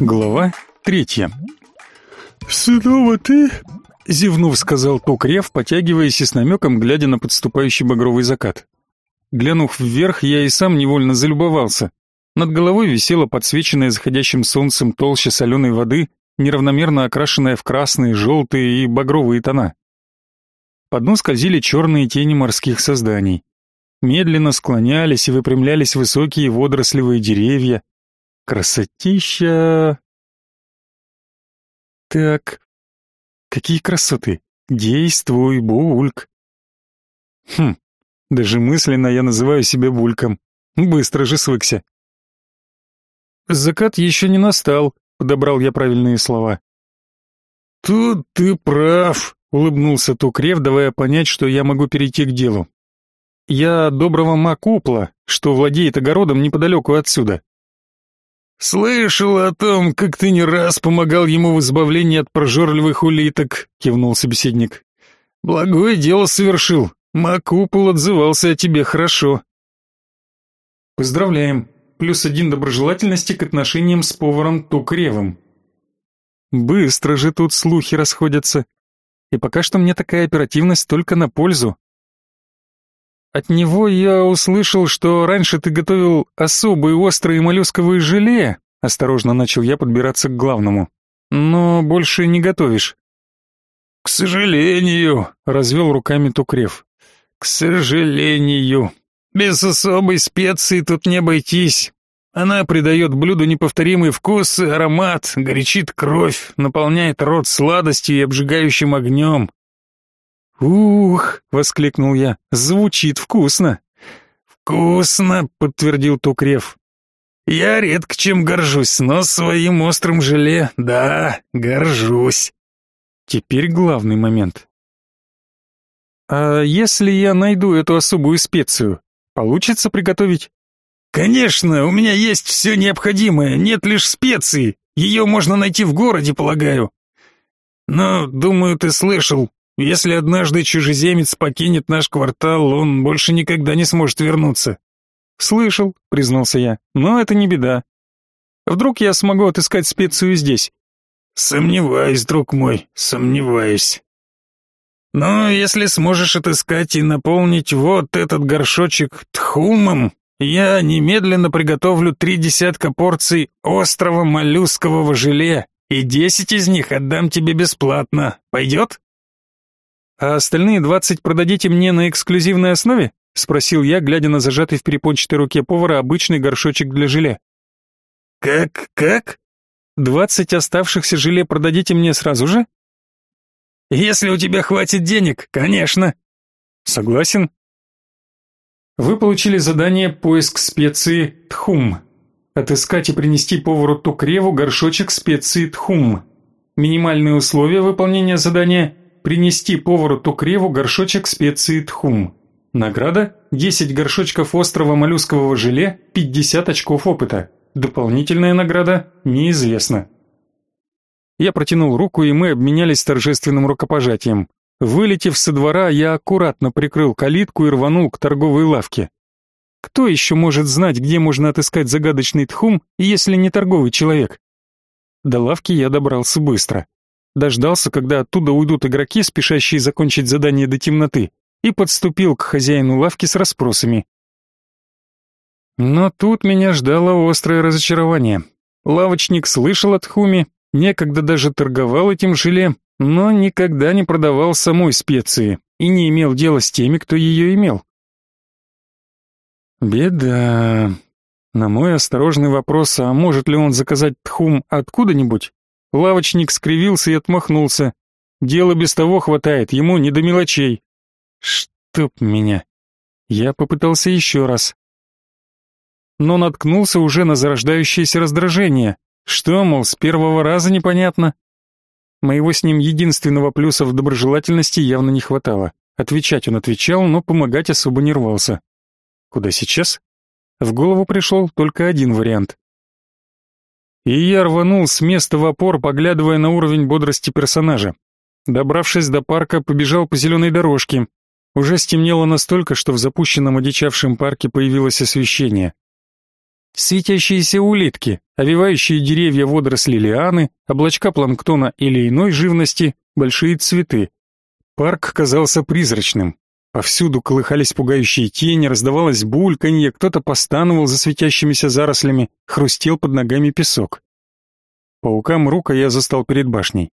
Глава третья. «Снова ты?» — зевнув, сказал Тукрев, потягиваясь и с намеком, глядя на подступающий багровый закат. Глянув вверх, я и сам невольно залюбовался. Над головой висела подсвеченная заходящим солнцем толща соленой воды, неравномерно окрашенная в красные, желтые и багровые тона. По дну скользили черные тени морских созданий. Медленно склонялись и выпрямлялись высокие водорослевые деревья, Красотища! Так, какие красоты! Действуй, Бульк! Хм, даже мысленно я называю себя Бульком. Быстро же свыкся. Закат еще не настал, подобрал я правильные слова. Тут ты прав, улыбнулся Тукрев, давая понять, что я могу перейти к делу. Я доброго Макупла, что владеет огородом неподалеку отсюда. «Слышал о том, как ты не раз помогал ему в избавлении от прожорливых улиток», — кивнул собеседник. «Благое дело совершил. Макупол отзывался о тебе хорошо». «Поздравляем. Плюс один доброжелательности к отношениям с поваром Тукревым». «Быстро же тут слухи расходятся. И пока что мне такая оперативность только на пользу. От него я услышал, что раньше ты готовил особые острые моллюсковые желе. Осторожно начал я подбираться к главному. Но больше не готовишь. К сожалению, развел руками Тукрев. К сожалению. Без особой специи тут не обойтись. Она придает блюду неповторимый вкус и аромат, горячит кровь, наполняет рот сладостью и обжигающим огнем. «Ух!» — воскликнул я. «Звучит вкусно!» «Вкусно!» — подтвердил Тукрев. «Я редко чем горжусь, но своим острым желе, да, горжусь!» Теперь главный момент. «А если я найду эту особую специю, получится приготовить?» «Конечно, у меня есть все необходимое, нет лишь специи. Ее можно найти в городе, полагаю. Но, думаю, ты слышал, если однажды чужеземец покинет наш квартал, он больше никогда не сможет вернуться. Слышал, признался я. Но это не беда. Вдруг я смогу отыскать специю здесь? Сомневаюсь, друг мой, сомневаюсь. Но если сможешь отыскать и наполнить вот этот горшочек тхумом, я немедленно приготовлю три десятка порций острого моллюскового желе, и десять из них отдам тебе бесплатно. Пойдет? «А остальные двадцать продадите мне на эксклюзивной основе?» — спросил я, глядя на зажатый в перепончатой руке повара обычный горшочек для желе. «Как, как?» «Двадцать оставшихся желе продадите мне сразу же?» «Если у тебя хватит денег, конечно». «Согласен». Вы получили задание «Поиск специи Тхум». Отыскать и принести повару Тукреву горшочек специи Тхум. Минимальные условия выполнения задания – принести повару Тукреву горшочек специи тхум. Награда – 10 горшочков острого моллюскового желе, 50 очков опыта. Дополнительная награда – неизвестна. Я протянул руку, и мы обменялись торжественным рукопожатием. Вылетев со двора, я аккуратно прикрыл калитку и рванул к торговой лавке. Кто еще может знать, где можно отыскать загадочный тхум, если не торговый человек? До лавки я добрался быстро дождался, когда оттуда уйдут игроки, спешащие закончить задание до темноты, и подступил к хозяину лавки с расспросами. Но тут меня ждало острое разочарование. Лавочник слышал от Хуми, некогда даже торговал этим желе, но никогда не продавал самой специи и не имел дела с теми, кто ее имел. Беда. На мой осторожный вопрос, а может ли он заказать тхум откуда-нибудь, Лавочник скривился и отмахнулся. Дело без того хватает, ему не до мелочей. Чтоб меня. Я попытался еще раз. Но наткнулся уже на зарождающееся раздражение. Что, мол, с первого раза непонятно? Моего с ним единственного плюса в доброжелательности явно не хватало. Отвечать он отвечал, но помогать особо не рвался. Куда сейчас? В голову пришел только один вариант. И я рванул с места в опор, поглядывая на уровень бодрости персонажа. Добравшись до парка, побежал по зеленой дорожке. Уже стемнело настолько, что в запущенном одичавшем парке появилось освещение. Светящиеся улитки, овивающие деревья водоросли лианы, облачка планктона или иной живности, большие цветы. Парк казался призрачным. Повсюду колыхались пугающие тени, раздавалось бульканье, кто-то постановал за светящимися зарослями, хрустел под ногами песок. Паукам рука я застал перед башней.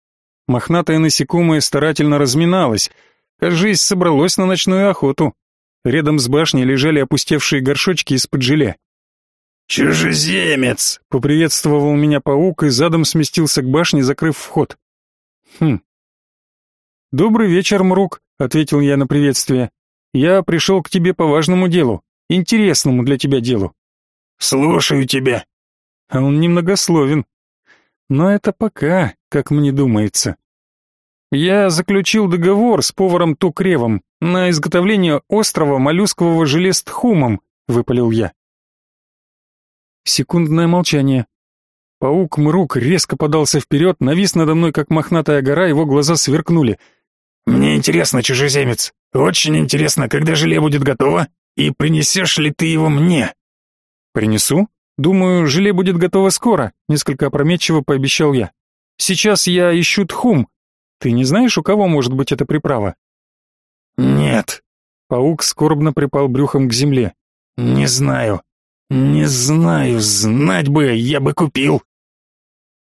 Мохнатое насекомое старательно разминалось, кажись, собралось на ночную охоту. Рядом с башней лежали опустевшие горшочки из-под желе. «Чужеземец!» — поприветствовал меня паук и задом сместился к башне, закрыв вход. «Хм, «Добрый вечер, Мрук», — ответил я на приветствие. «Я пришел к тебе по важному делу, интересному для тебя делу». «Слушаю тебя». А он немногословен. Но это пока, как мне думается. Я заключил договор с поваром Тукревом на изготовление острого моллюскового желе с тхумом, выпалил я. Секундное молчание. Паук Мрук резко подался вперед, навис надо мной, как мохнатая гора, его глаза сверкнули — «Мне интересно, чужеземец, очень интересно, когда желе будет готово, и принесешь ли ты его мне?» «Принесу. Думаю, желе будет готово скоро», — несколько опрометчиво пообещал я. «Сейчас я ищу тхум. Ты не знаешь, у кого может быть эта приправа?» «Нет». Паук скорбно припал брюхом к земле. «Не знаю. Не знаю. Знать бы, я бы купил».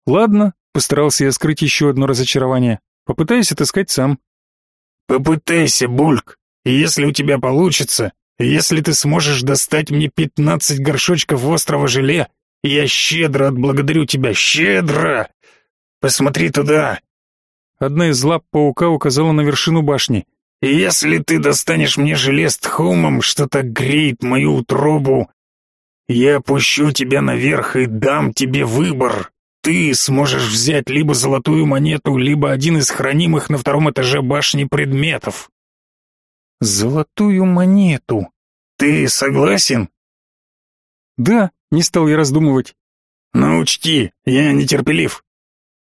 «Ладно», — постарался я скрыть еще одно разочарование. «Попытаюсь отыскать сам». Попытайся, Бульк. Если у тебя получится, если ты сможешь достать мне пятнадцать горшочков острого желе, я щедро отблагодарю тебя, щедро. Посмотри туда. Одна из лап паука указала на вершину башни. Если ты достанешь мне желе с тхумом, что так греет мою утробу, я опущу тебя наверх и дам тебе выбор ты сможешь взять либо золотую монету, либо один из хранимых на втором этаже башни предметов. Золотую монету. Ты согласен? Да, не стал я раздумывать. Но учти, я нетерпелив.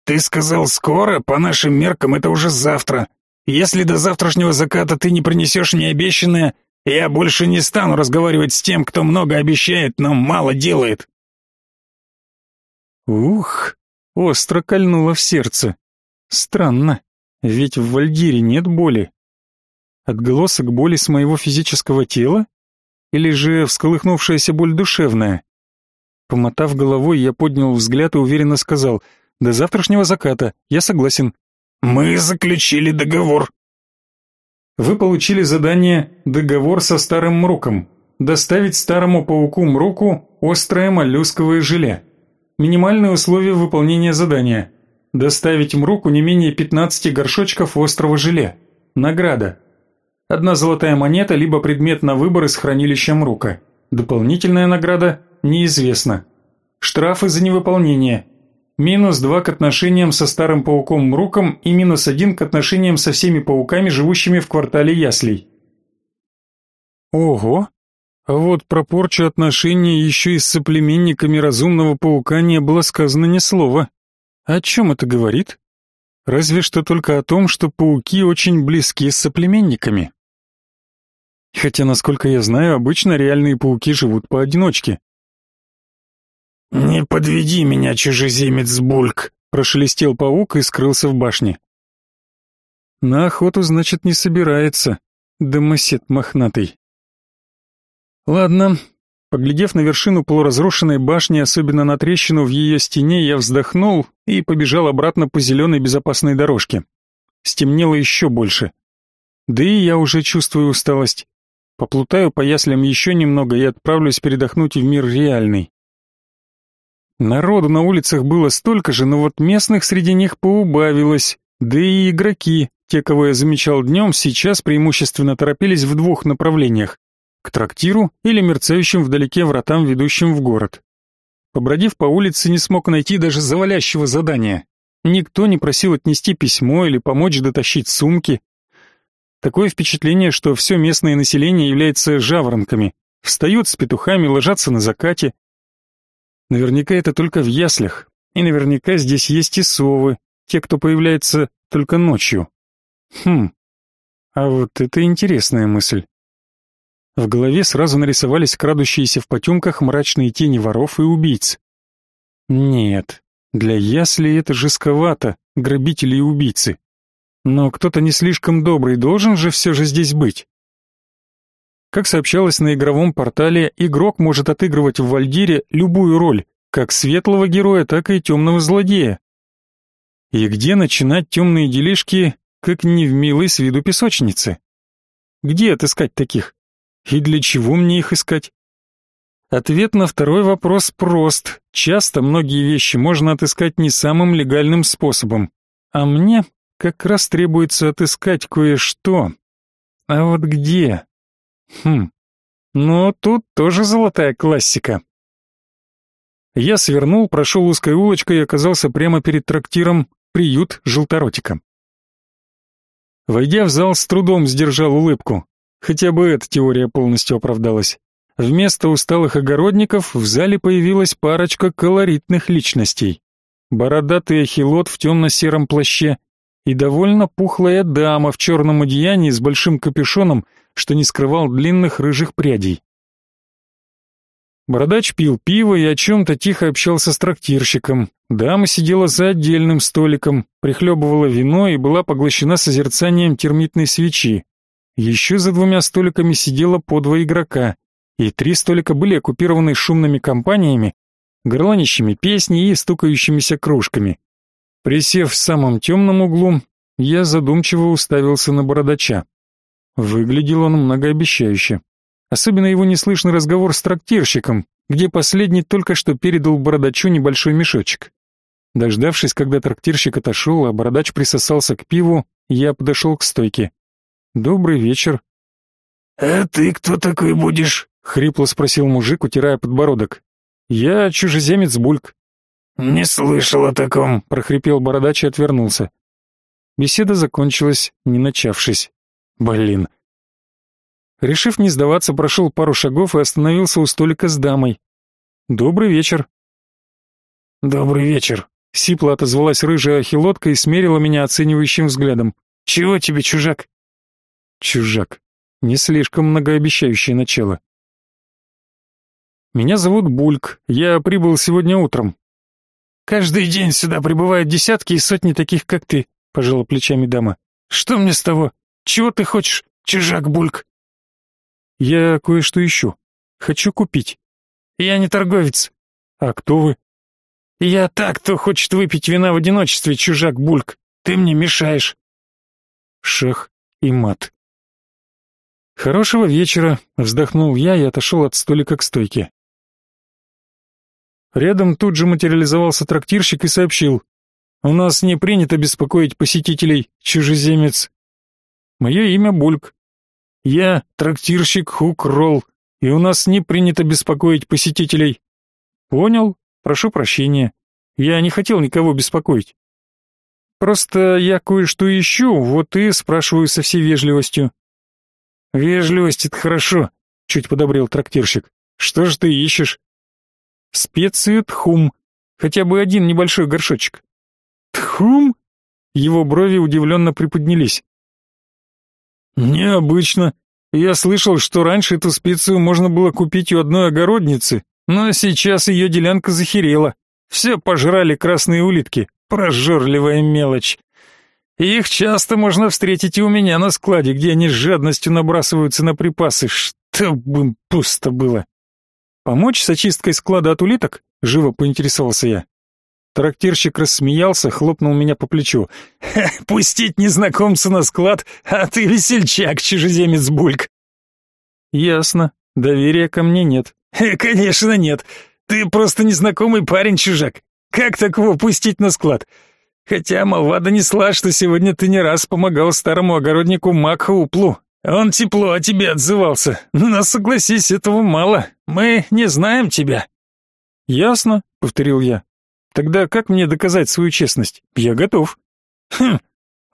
Ты сказал скоро, по нашим меркам это уже завтра. Если до завтрашнего заката ты не принесешь мне обещанное, я больше не стану разговаривать с тем, кто много обещает, но мало делает. Ух, остро кольнуло в сердце. Странно, ведь в Вальдире нет боли. Отголосок боли с моего физического тела? Или же всколыхнувшаяся боль душевная? Помотав головой, я поднял взгляд и уверенно сказал, «До завтрашнего заката, я согласен». «Мы заключили договор». Вы получили задание «Договор со старым Мруком». Доставить старому пауку Мруку острое моллюсковое желе. Минимальные условия выполнения задания. Доставить Мруку не менее 15 горшочков острого желе. Награда. Одна золотая монета, либо предмет на выбор из хранилища Мрука. Дополнительная награда неизвестна. Штрафы за невыполнение. Минус 2 к отношениям со старым пауком Мруком и минус 1 к отношениям со всеми пауками, живущими в квартале Яслей. Ого, а вот про порчу отношений еще и с соплеменниками разумного паука не было сказано ни слова. О чем это говорит? Разве что только о том, что пауки очень близки с соплеменниками. Хотя, насколько я знаю, обычно реальные пауки живут поодиночке. «Не подведи меня, чужеземец Бульк!» — прошелестел паук и скрылся в башне. «На охоту, значит, не собирается, домосед мохнатый». Ладно. Поглядев на вершину полуразрушенной башни, особенно на трещину в ее стене, я вздохнул и побежал обратно по зеленой безопасной дорожке. Стемнело еще больше. Да и я уже чувствую усталость. Поплутаю по яслям еще немного и отправлюсь передохнуть в мир реальный. Народу на улицах было столько же, но вот местных среди них поубавилось, да и игроки, те, кого я замечал днем, сейчас преимущественно торопились в двух направлениях к трактиру или мерцающим вдалеке вратам, ведущим в город. Побродив по улице, не смог найти даже завалящего задания. Никто не просил отнести письмо или помочь дотащить сумки. Такое впечатление, что все местное население является жаворонками. Встают с петухами, ложатся на закате. Наверняка это только в яслях. И наверняка здесь есть и совы, те, кто появляется только ночью. Хм, а вот это интересная мысль. В голове сразу нарисовались крадущиеся в потемках мрачные тени воров и убийц. Нет, для ясли это жестковато, грабители и убийцы. Но кто-то не слишком добрый должен же все же здесь быть. Как сообщалось на игровом портале, игрок может отыгрывать в Вальдире любую роль, как светлого героя, так и темного злодея. И где начинать темные делишки, как не в милой с виду песочнице? Где отыскать таких? И для чего мне их искать? Ответ на второй вопрос прост. Часто многие вещи можно отыскать не самым легальным способом. А мне как раз требуется отыскать кое-что. А вот где? Хм. Ну, тут тоже золотая классика. Я свернул, прошел узкой улочкой и оказался прямо перед трактиром «Приют желторотика». Войдя в зал, с трудом сдержал улыбку. Хотя бы эта теория полностью оправдалась. Вместо усталых огородников в зале появилась парочка колоритных личностей. Бородатый ахилот в темно-сером плаще и довольно пухлая дама в черном одеянии с большим капюшоном, что не скрывал длинных рыжих прядей. Бородач пил пиво и о чем-то тихо общался с трактирщиком. Дама сидела за отдельным столиком, прихлебывала вино и была поглощена созерцанием термитной свечи. Еще за двумя столиками сидело по два игрока, и три столика были оккупированы шумными компаниями, горланищими песни и стукающимися кружками. Присев в самом темном углу, я задумчиво уставился на бородача. Выглядел он многообещающе. Особенно его неслышный разговор с трактирщиком, где последний только что передал бородачу небольшой мешочек. Дождавшись, когда трактирщик отошел, а бородач присосался к пиву, я подошел к стойке. «Добрый вечер». «А ты кто такой будешь?» — хрипло спросил мужик, утирая подбородок. «Я чужеземец Бульк». «Не слышал о таком», — прохрипел бородач и отвернулся. Беседа закончилась, не начавшись. Блин. Решив не сдаваться, прошел пару шагов и остановился у столика с дамой. «Добрый вечер». «Добрый вечер», — сипло отозвалась рыжая ахилотка и смерила меня оценивающим взглядом. «Чего тебе, чужак?» Чужак. Не слишком многообещающее начало. Меня зовут Бульк. Я прибыл сегодня утром. Каждый день сюда прибывают десятки и сотни таких, как ты, пожала плечами дама. Что мне с того? Чего ты хочешь, чужак Бульк? Я кое-что ищу. Хочу купить. Я не торговец. А кто вы? Я так, кто хочет выпить вина в одиночестве, чужак Бульк. Ты мне мешаешь. Шах и мат. «Хорошего вечера», — вздохнул я и отошел от столика к стойке. Рядом тут же материализовался трактирщик и сообщил. «У нас не принято беспокоить посетителей, чужеземец. Мое имя Бульк. Я трактирщик Хук Ролл, и у нас не принято беспокоить посетителей». «Понял. Прошу прощения. Я не хотел никого беспокоить. Просто я кое-что ищу, вот и спрашиваю со всей вежливостью. «Вежливость — это хорошо», — чуть подобрел трактирщик. «Что же ты ищешь?» «Специю тхум. Хотя бы один небольшой горшочек». «Тхум?» Его брови удивленно приподнялись. «Необычно. Я слышал, что раньше эту специю можно было купить у одной огородницы, но сейчас ее делянка захерела. Все пожрали красные улитки. Прожорливая мелочь. Их часто можно встретить и у меня на складе, где они с жадностью набрасываются на припасы, чтобы им пусто было. Помочь с очисткой склада от улиток? Живо поинтересовался я. Трактирщик рассмеялся, хлопнул меня по плечу. «Пустить незнакомца на склад, а ты весельчак, чужеземец Бульк!» «Ясно. Доверия ко мне нет». «Конечно нет. Ты просто незнакомый парень-чужак. Как такого пустить на склад? Хотя молва донесла, что сегодня ты не раз помогал старому огороднику Макхауплу. Он тепло о тебе отзывался. Но согласись, этого мало. Мы не знаем тебя. Ясно, повторил я. Тогда как мне доказать свою честность? Я готов. Хм.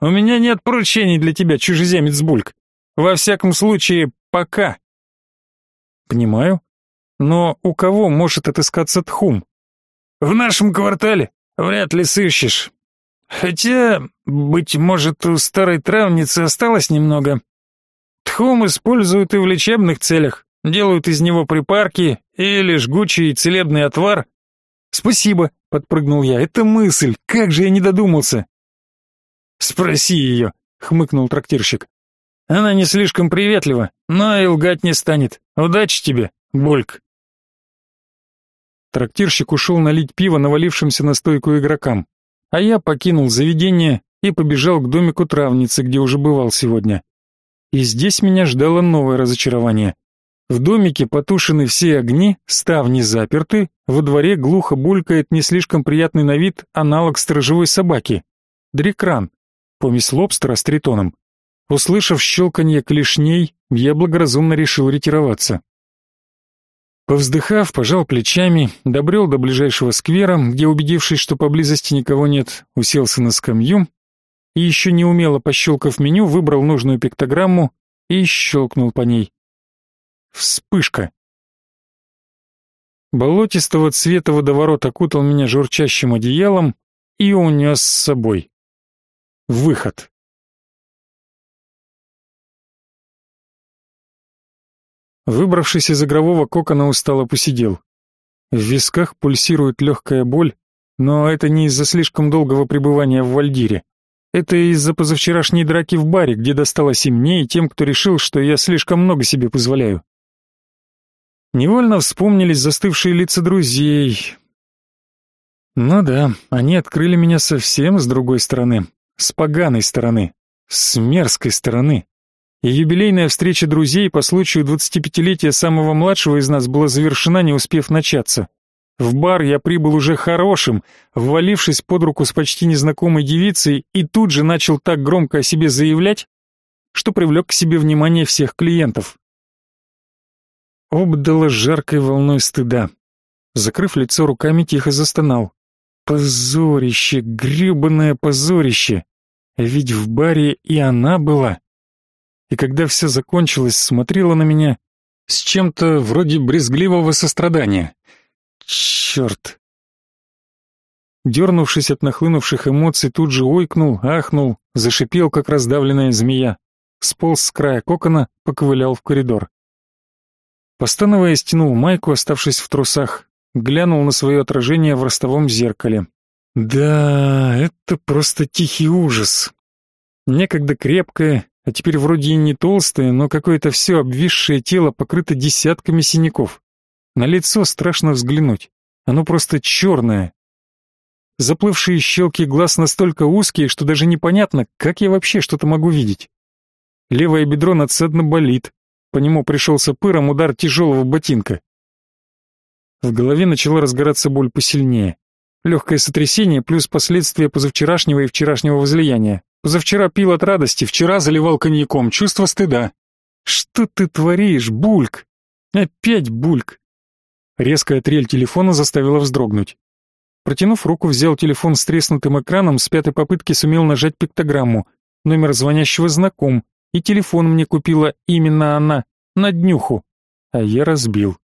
У меня нет поручений для тебя, чужеземец Бульк. Во всяком случае, пока. Понимаю. Но у кого может отыскаться Тхум? В нашем квартале вряд ли сыщешь. Хотя, быть может, у старой травницы осталось немного. Тхум используют и в лечебных целях, делают из него припарки или жгучий целебный отвар. Спасибо, подпрыгнул я. Это мысль, как же я не додумался. Спроси ее, хмыкнул трактирщик. Она не слишком приветлива, но и лгать не станет. Удачи тебе, Бульк. Трактирщик ушел налить пиво навалившимся на стойку игрокам, а я покинул заведение и побежал к домику травницы, где уже бывал сегодня. И здесь меня ждало новое разочарование. В домике потушены все огни, ставни заперты, во дворе глухо булькает не слишком приятный на вид аналог сторожевой собаки. Дрекран, помесь лобстера с тритоном. Услышав щелканье клешней, я благоразумно решил ретироваться. Повздыхав, пожал плечами, добрел до ближайшего сквера, где, убедившись, что поблизости никого нет, уселся на скамью и еще неумело пощелкав меню, выбрал нужную пиктограмму и щелкнул по ней. Вспышка. Болотистого цвета водоворот окутал меня журчащим одеялом и унес с собой. Выход. Выбравшись из игрового кокона, устало посидел. В висках пульсирует легкая боль, но это не из-за слишком долгого пребывания в Вальдире. Это из-за позавчерашней драки в баре, где досталось и мне, и тем, кто решил, что я слишком много себе позволяю. Невольно вспомнились застывшие лица друзей. Ну да, они открыли меня совсем с другой стороны, с поганой стороны, с мерзкой стороны и юбилейная встреча друзей по случаю 25-летия самого младшего из нас была завершена, не успев начаться. В бар я прибыл уже хорошим, ввалившись под руку с почти незнакомой девицей и тут же начал так громко о себе заявлять, что привлек к себе внимание всех клиентов. Обдало жаркой волной стыда. Закрыв лицо руками, тихо застонал. Позорище, гребаное позорище! Ведь в баре и она была и когда все закончилось, смотрела на меня с чем-то вроде брезгливого сострадания. Черт! Дернувшись от нахлынувших эмоций, тут же ойкнул, ахнул, зашипел, как раздавленная змея. Сполз с края кокона, поковылял в коридор. Постановая, стянул майку, оставшись в трусах, глянул на свое отражение в ростовом зеркале. Да, это просто тихий ужас. Некогда крепкое, а теперь вроде и не толстое, но какое-то все обвисшее тело покрыто десятками синяков. На лицо страшно взглянуть. Оно просто черное. Заплывшие щелки глаз настолько узкие, что даже непонятно, как я вообще что-то могу видеть. Левое бедро надсадно болит. По нему пришелся пыром удар тяжелого ботинка. В голове начала разгораться боль посильнее. Легкое сотрясение плюс последствия позавчерашнего и вчерашнего возлияния. Позавчера пил от радости, вчера заливал коньяком, чувство стыда. Что ты творишь, Бульк? Опять Бульк. Резкая трель телефона заставила вздрогнуть. Протянув руку, взял телефон с треснутым экраном, с пятой попытки сумел нажать пиктограмму. Номер звонящего знаком, и телефон мне купила именно она, на днюху. А я разбил.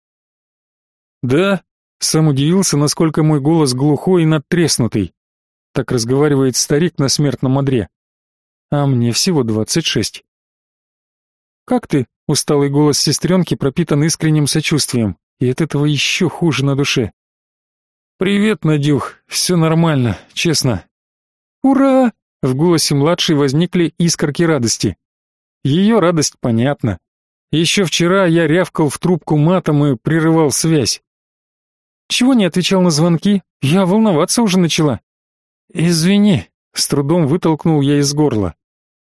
Да, сам удивился, насколько мой голос глухой и надтреснутый. Так разговаривает старик на смертном одре а мне всего двадцать шесть. «Как ты?» — усталый голос сестренки пропитан искренним сочувствием, и от этого еще хуже на душе. «Привет, Надюх, все нормально, честно». «Ура!» — в голосе младшей возникли искорки радости. Ее радость понятна. Еще вчера я рявкал в трубку матом и прерывал связь. Чего не отвечал на звонки? Я волноваться уже начала. Извини, с трудом вытолкнул я из горла.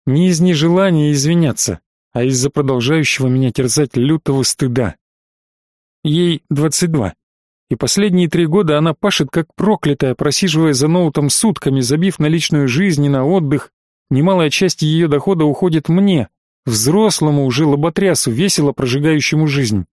Не из нежелания извиняться, а из-за продолжающего меня терзать лютого стыда. Ей двадцать два, и последние три года она пашет как проклятая, просиживая за ноутом сутками, забив на личную жизнь и на отдых. Немалая часть ее дохода уходит мне, взрослому уже лоботрясу, весело прожигающему жизнь.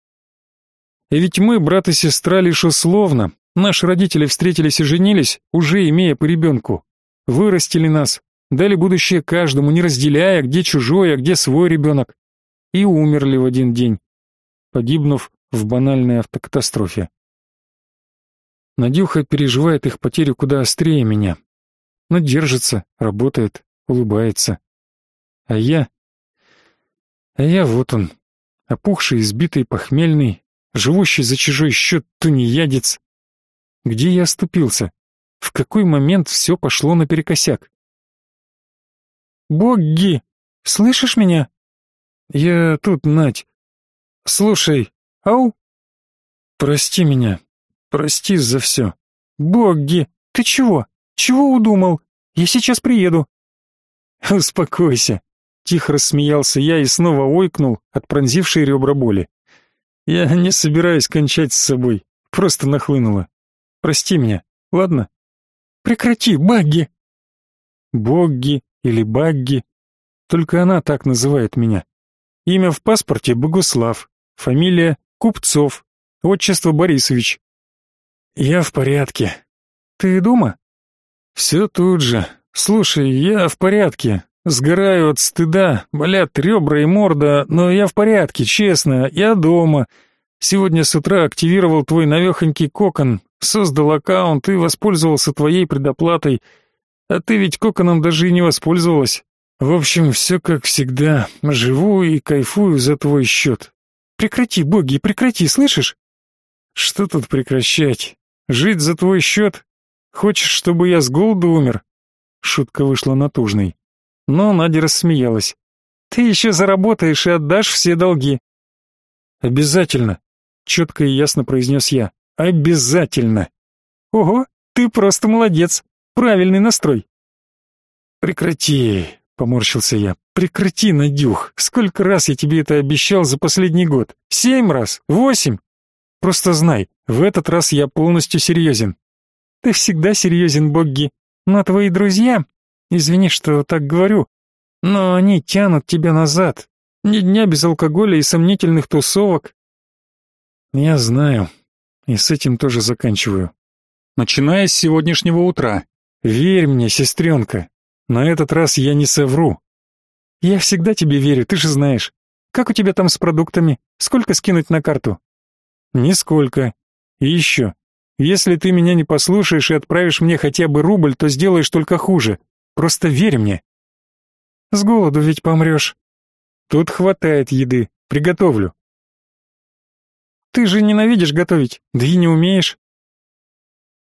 И ведь мы, брат и сестра, лишь условно. Наши родители встретились и женились, уже имея по ребенку. Вырастили нас, дали будущее каждому, не разделяя, где чужой, а где свой ребенок. И умерли в один день, погибнув в банальной автокатастрофе. Надюха переживает их потерю куда острее меня. Но держится, работает, улыбается. А я... А я вот он, опухший, избитый, похмельный, живущий за чужой счет тунеядец. Где я оступился? В какой момент все пошло наперекосяк? «Богги, слышишь меня?» «Я тут, Надь. Слушай, ау?» «Прости меня. Прости за все. Богги, ты чего? Чего удумал? Я сейчас приеду». «Успокойся», — тихо рассмеялся я и снова ойкнул от пронзившей ребра боли. «Я не собираюсь кончать с собой, просто нахлынуло. Прости меня, ладно?» «Прекрати, Багги!» «Богги или Багги, только она так называет меня. Имя в паспорте Богуслав, фамилия Купцов, отчество Борисович. Я в порядке. Ты дома? Все тут же. Слушай, я в порядке. Сгораю от стыда, болят ребра и морда, но я в порядке, честно, я дома. Сегодня с утра активировал твой навехонький кокон, создал аккаунт и воспользовался твоей предоплатой. А ты ведь коконом даже и не воспользовалась. В общем, все как всегда. Живу и кайфую за твой счет. Прекрати, боги, прекрати, слышишь? Что тут прекращать? Жить за твой счет? Хочешь, чтобы я с голоду умер? Шутка вышла натужной. Но Надя рассмеялась. Ты еще заработаешь и отдашь все долги. Обязательно, четко и ясно произнес я. Обязательно. Ого, ты просто молодец. Правильный настрой. Прекрати, Поморщился я. Прекрати, Надюх. Сколько раз я тебе это обещал за последний год? Семь раз? Восемь? Просто знай, в этот раз я полностью серьезен. Ты всегда серьезен, Богги. Но твои друзья... Извини, что так говорю, но они тянут тебя назад. Ни дня без алкоголя и сомнительных тусовок. Я знаю. И с этим тоже заканчиваю. Начиная с сегодняшнего утра. Верь мне, сестренка, на этот раз я не совру. Я всегда тебе верю, ты же знаешь. Как у тебя там с продуктами? Сколько скинуть на карту? Нисколько. И еще. Если ты меня не послушаешь и отправишь мне хотя бы рубль, то сделаешь только хуже. Просто верь мне. С голоду ведь помрешь. Тут хватает еды. Приготовлю. Ты же ненавидишь готовить, да и не умеешь.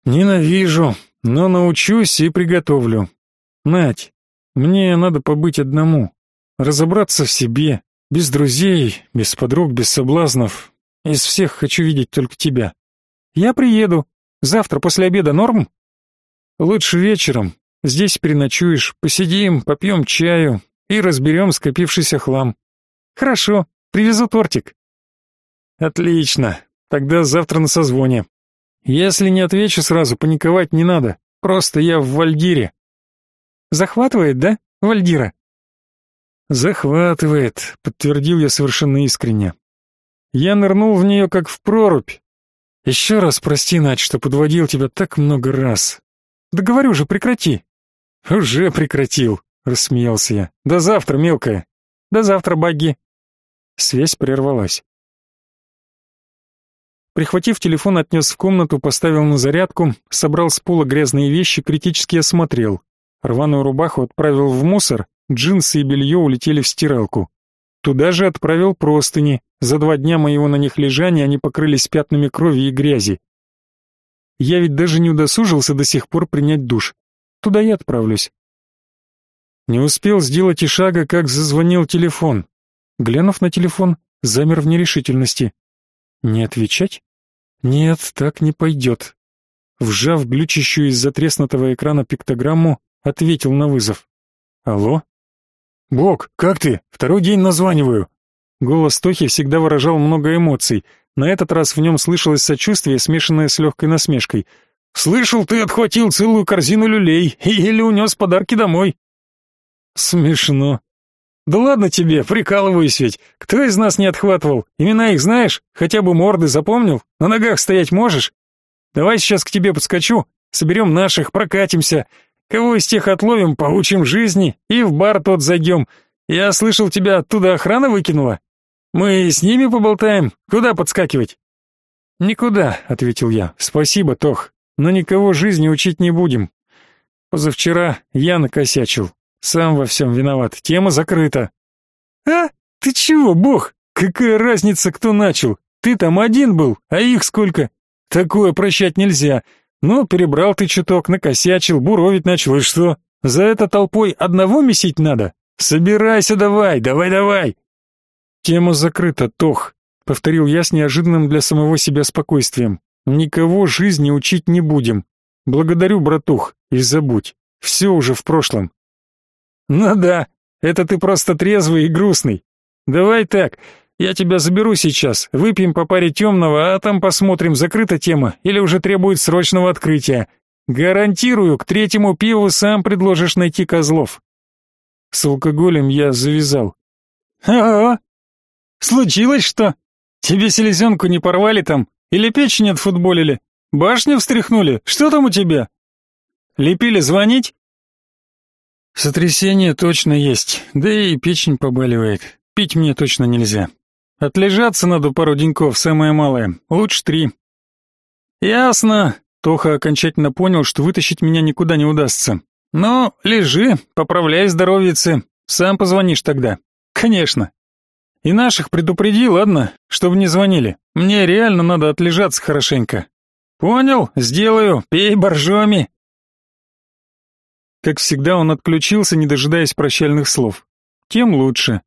Ненавижу, но научусь и приготовлю. Надь, мне надо побыть одному, разобраться в себе, без друзей, без подруг, без соблазнов. Из всех хочу видеть только тебя. Я приеду. Завтра после обеда норм? Лучше вечером. Здесь переночуешь, посидим, попьем чаю и разберем скопившийся хлам. Хорошо, привезу тортик. Отлично. Тогда завтра на созвоне. Если не отвечу сразу, паниковать не надо. Просто я в Вальдире. Захватывает, да, Вальдира? Захватывает, подтвердил я совершенно искренне. Я нырнул в нее как в прорубь. Еще раз прости, Надь, что подводил тебя так много раз. Да говорю же, прекрати. Уже прекратил, рассмеялся я. До завтра, мелкая. До завтра, багги. Связь прервалась. Прихватив телефон, отнес в комнату, поставил на зарядку, собрал с пола грязные вещи, критически осмотрел. Рваную рубаху отправил в мусор, джинсы и белье улетели в стиралку. Туда же отправил простыни. За два дня моего на них лежания они покрылись пятнами крови и грязи. Я ведь даже не удосужился до сих пор принять душ. Туда я отправлюсь. Не успел сделать и шага, как зазвонил телефон. Глянув на телефон, замер в нерешительности. Не отвечать? Нет, так не пойдет. Вжав глючащую из-за треснутого экрана пиктограмму, ответил на вызов. «Алло?» «Бог, как ты? Второй день названиваю». Голос Тохи всегда выражал много эмоций. На этот раз в нем слышалось сочувствие, смешанное с легкой насмешкой. «Слышал, ты отхватил целую корзину люлей или унес подарки домой». «Смешно». «Да ладно тебе, прикалываюсь ведь. Кто из нас не отхватывал? Имена их знаешь? Хотя бы морды запомнил? На ногах стоять можешь? Давай сейчас к тебе подскочу, соберем наших, прокатимся. Кого из тех отловим, поучим жизни и в бар тот зайдем. Я слышал, тебя оттуда охрана выкинула. Мы с ними поболтаем. Куда подскакивать?» «Никуда», — ответил я. «Спасибо, Тох, но никого жизни учить не будем. Позавчера я накосячил. Сам во всем виноват. Тема закрыта». «А? Ты чего, бог? Какая разница, кто начал? Ты там один был, а их сколько? Такое прощать нельзя. Ну, перебрал ты чуток, накосячил, буровить начал, и что? За это толпой одного месить надо? Собирайся давай, давай-давай. Тема закрыта, Тох, повторил я с неожиданным для самого себя спокойствием. Никого жизни учить не будем. Благодарю, братух, и забудь. Все уже в прошлом. Ну да, это ты просто трезвый и грустный. Давай так, я тебя заберу сейчас, выпьем по паре темного, а там посмотрим, закрыта тема или уже требует срочного открытия. Гарантирую, к третьему пиву сам предложишь найти козлов. С алкоголем я завязал. А, -а, случилось что? Тебе селезенку не порвали там? Или печень отфутболили? Башню встряхнули? Что там у тебя? Лепили звонить? Сотрясение точно есть, да и печень побаливает. Пить мне точно нельзя. Отлежаться надо пару деньков, самое малое, лучше три. Ясно. Тоха окончательно понял, что вытащить меня никуда не удастся. Ну, лежи, поправляй здоровьице. Сам позвонишь тогда. Конечно. И наших предупреди, ладно, чтобы не звонили. Мне реально надо отлежаться хорошенько. Понял, сделаю. Пей боржоми. Как всегда, он отключился, не дожидаясь прощальных слов. Тем лучше.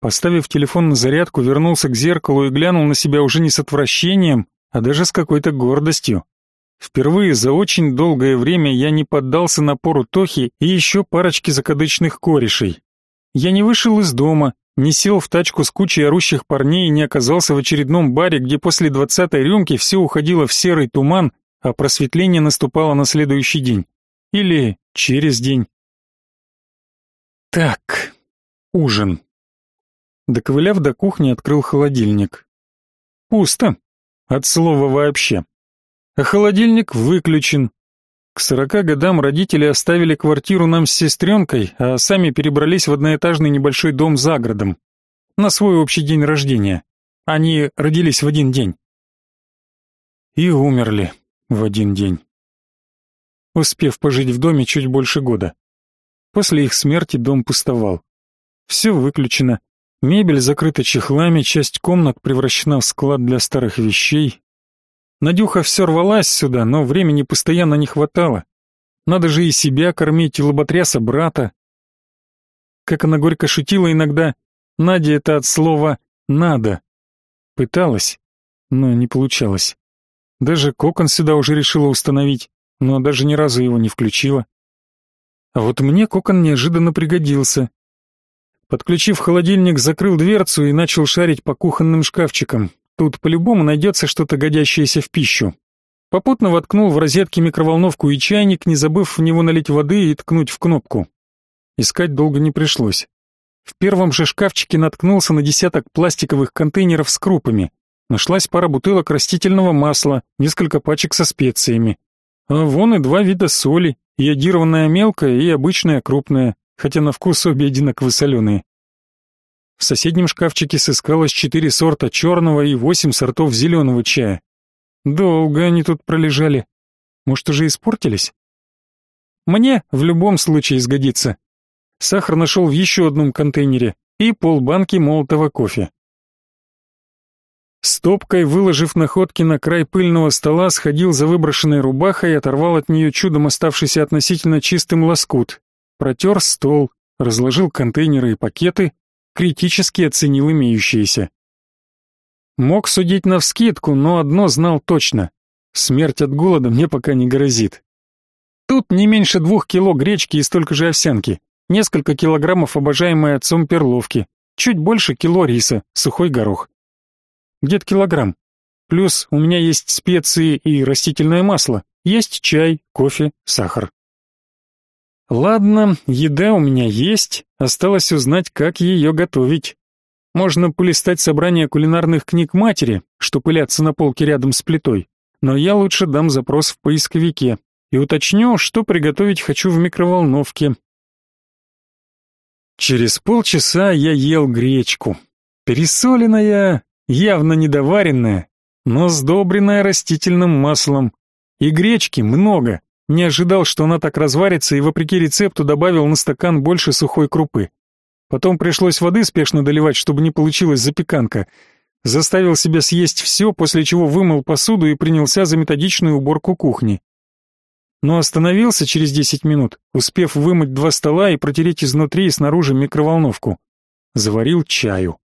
Поставив телефон на зарядку, вернулся к зеркалу и глянул на себя уже не с отвращением, а даже с какой-то гордостью. Впервые за очень долгое время я не поддался напору Тохи и еще парочки закадычных корешей. Я не вышел из дома, не сел в тачку с кучей орущих парней и не оказался в очередном баре, где после двадцатой рюмки все уходило в серый туман, а просветление наступало на следующий день. Или через день. Так, ужин. Доковыляв до кухни, открыл холодильник. Пусто. От слова вообще. А холодильник выключен. К сорока годам родители оставили квартиру нам с сестренкой, а сами перебрались в одноэтажный небольшой дом за городом. На свой общий день рождения. Они родились в один день. И умерли в один день. Успев пожить в доме чуть больше года. После их смерти дом пустовал. Все выключено, Мебель закрыта чехлами, часть комнат превращена в склад для старых вещей. Надюха все рвалась сюда, но времени постоянно не хватало. Надо же и себя кормить, и лоботряса брата. Как она горько шутила иногда, Надя это от слова «надо». Пыталась, но не получалось. Даже кокон сюда уже решила установить, но даже ни разу его не включила. А вот мне кокон неожиданно пригодился. Подключив холодильник, закрыл дверцу и начал шарить по кухонным шкафчикам. Тут по-любому найдется что-то годящееся в пищу. Попутно воткнул в розетки микроволновку и чайник, не забыв в него налить воды и ткнуть в кнопку. Искать долго не пришлось. В первом же шкафчике наткнулся на десяток пластиковых контейнеров с крупами. Нашлась пара бутылок растительного масла, несколько пачек со специями. А вон и два вида соли, йодированная мелкая и обычная крупная хотя на вкус обе одинаково соленые. В соседнем шкафчике сыскалось четыре сорта черного и восемь сортов зеленого чая. Долго они тут пролежали. Может, уже испортились? Мне в любом случае сгодится. Сахар нашел в еще одном контейнере и полбанки молотого кофе. Стопкой, выложив находки на край пыльного стола, сходил за выброшенной рубахой и оторвал от нее чудом оставшийся относительно чистым лоскут протер стол, разложил контейнеры и пакеты, критически оценил имеющиеся. Мог судить навскидку, но одно знал точно. Смерть от голода мне пока не грозит. Тут не меньше двух кило гречки и столько же овсянки, несколько килограммов обожаемой отцом перловки, чуть больше кило риса, сухой горох. Где-то килограмм. Плюс у меня есть специи и растительное масло, есть чай, кофе, сахар. Ладно, еда у меня есть, осталось узнать, как ее готовить. Можно полистать собрание кулинарных книг матери, что пылятся на полке рядом с плитой, но я лучше дам запрос в поисковике и уточню, что приготовить хочу в микроволновке. Через полчаса я ел гречку. Пересоленная, явно недоваренная, но сдобренная растительным маслом. И гречки много, не ожидал, что она так разварится, и вопреки рецепту добавил на стакан больше сухой крупы. Потом пришлось воды спешно доливать, чтобы не получилась запеканка. Заставил себя съесть все, после чего вымыл посуду и принялся за методичную уборку кухни. Но остановился через 10 минут, успев вымыть два стола и протереть изнутри и снаружи микроволновку. Заварил чаю.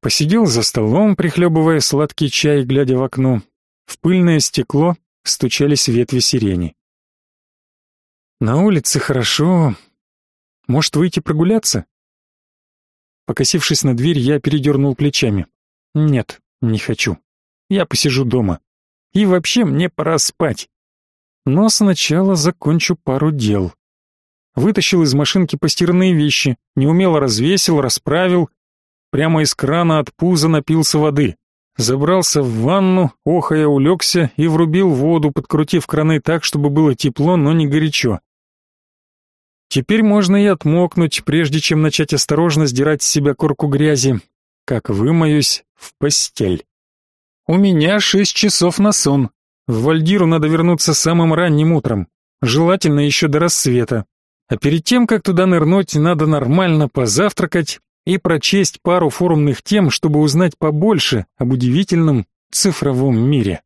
Посидел за столом, прихлебывая сладкий чай, глядя в окно. В пыльное стекло стучались ветви сирени. На улице хорошо. Может, выйти прогуляться? Покосившись на дверь, я передернул плечами. Нет, не хочу. Я посижу дома. И вообще мне пора спать. Но сначала закончу пару дел. Вытащил из машинки постиранные вещи, неумело развесил, расправил. Прямо из крана от пуза напился воды. Забрался в ванну, охая улегся и врубил воду, подкрутив краны так, чтобы было тепло, но не горячо. Теперь можно и отмокнуть, прежде чем начать осторожно сдирать с себя корку грязи, как вымоюсь в постель. У меня шесть часов на сон. В Вальдиру надо вернуться самым ранним утром, желательно еще до рассвета. А перед тем, как туда нырнуть, надо нормально позавтракать и прочесть пару форумных тем, чтобы узнать побольше об удивительном цифровом мире.